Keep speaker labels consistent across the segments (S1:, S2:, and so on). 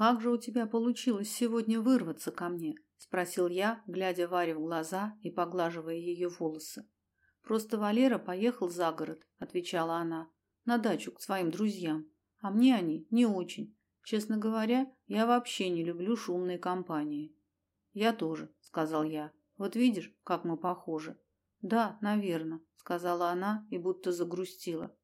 S1: как же у тебя получилось сегодня вырваться ко мне? спросил я, глядя Варе в глаза и поглаживая ее волосы. Просто Валера поехал за город, отвечала она, на дачу к своим друзьям, а мне они не очень. Честно говоря, я вообще не люблю шумные компании. Я тоже, сказал я. Вот видишь, как мы похожи. Да, наверное, сказала она и будто загрустила.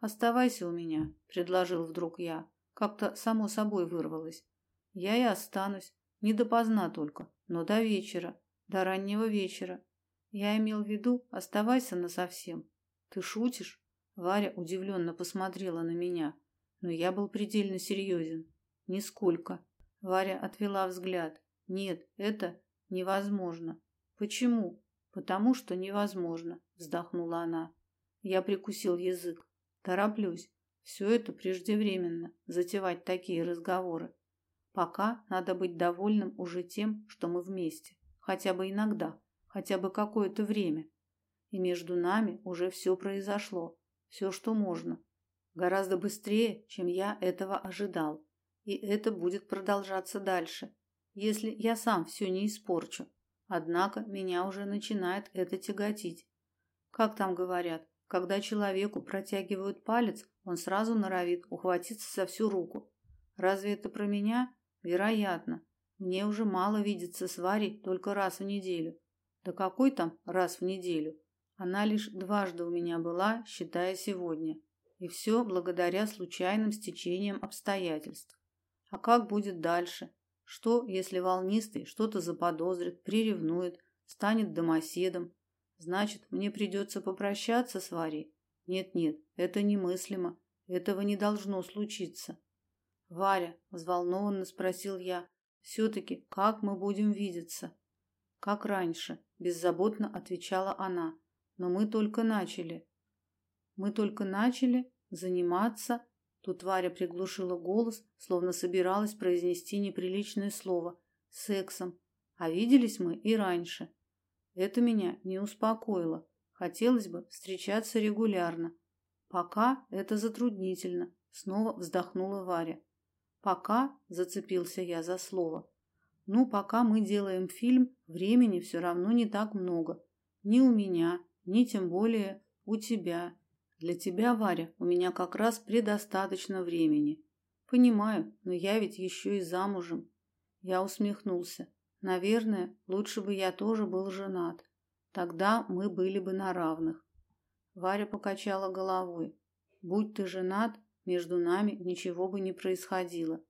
S1: Оставайся у меня, предложил вдруг я. Как-то само собой вырвалось. Я и останусь, не допоздна только, но до вечера, до раннего вечера. Я имел в виду, оставайся на совсем. Ты шутишь? Варя удивленно посмотрела на меня, но я был предельно серьезен. Нисколько. Варя отвела взгляд. Нет, это невозможно. Почему? Потому что невозможно, вздохнула она. Я прикусил язык. Тороплюсь. Все это преждевременно, затевать такие разговоры. Пока надо быть довольным уже тем, что мы вместе, хотя бы иногда, хотя бы какое-то время. И между нами уже все произошло, все, что можно, гораздо быстрее, чем я этого ожидал. И это будет продолжаться дальше, если я сам все не испорчу. Однако меня уже начинает это тяготить. Как там говорят, когда человеку протягивают палец, он сразу норовит ухватиться за всю руку. Разве это про меня? Вероятно. Мне уже мало видеться с Варей только раз в неделю. Да какой там раз в неделю? Она лишь дважды у меня была, считая сегодня. И все благодаря случайным стечениям обстоятельств. А как будет дальше? Что, если волнистый что-то заподозрит, приревнует, станет домоседом, Значит, мне придется попрощаться с Варей? Нет-нет, это немыслимо. Этого не должно случиться. Варя, взволнованно спросил я, все таки как мы будем видеться? Как раньше, беззаботно отвечала она. Но мы только начали. Мы только начали заниматься. Тут Варя приглушила голос, словно собиралась произнести неприличное слово сексом. А виделись мы и раньше. Это меня не успокоило. Хотелось бы встречаться регулярно. Пока это затруднительно, снова вздохнула Варя. Пока зацепился я за слово. Ну, пока мы делаем фильм, времени все равно не так много. Ни у меня, ни тем более у тебя. Для тебя, Варя, у меня как раз предостаточно времени. Понимаю, но я ведь еще и замужем. Я усмехнулся. Наверное, лучше бы я тоже был женат. Тогда мы были бы на равных. Варя покачала головой. Будь ты женат, между нами ничего бы не происходило.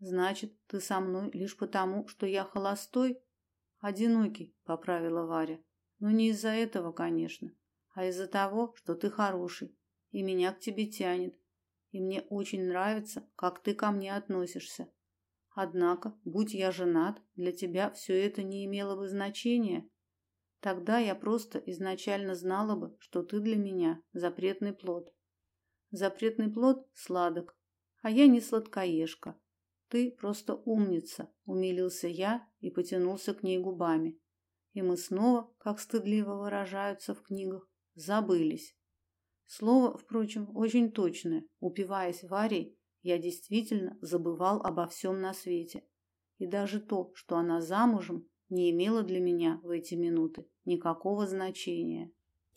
S1: Значит, ты со мной лишь потому, что я холостой, одинокий, поправила Варя. Но не из-за этого, конечно, а из-за того, что ты хороший, и меня к тебе тянет. И мне очень нравится, как ты ко мне относишься. Однако, будь я женат, для тебя все это не имело бы значения. Тогда я просто изначально знала бы, что ты для меня запретный плод. Запретный плод сладок, а я не сладкоежка. Ты просто умница, умилился я и потянулся к ней губами. И мы снова, как стыдливо выражаются в книгах, забылись. Слово, впрочем, очень точное. Упиваясь Варей, я действительно забывал обо всем на свете. И даже то, что она замужем, не имело для меня в эти минуты никакого значения.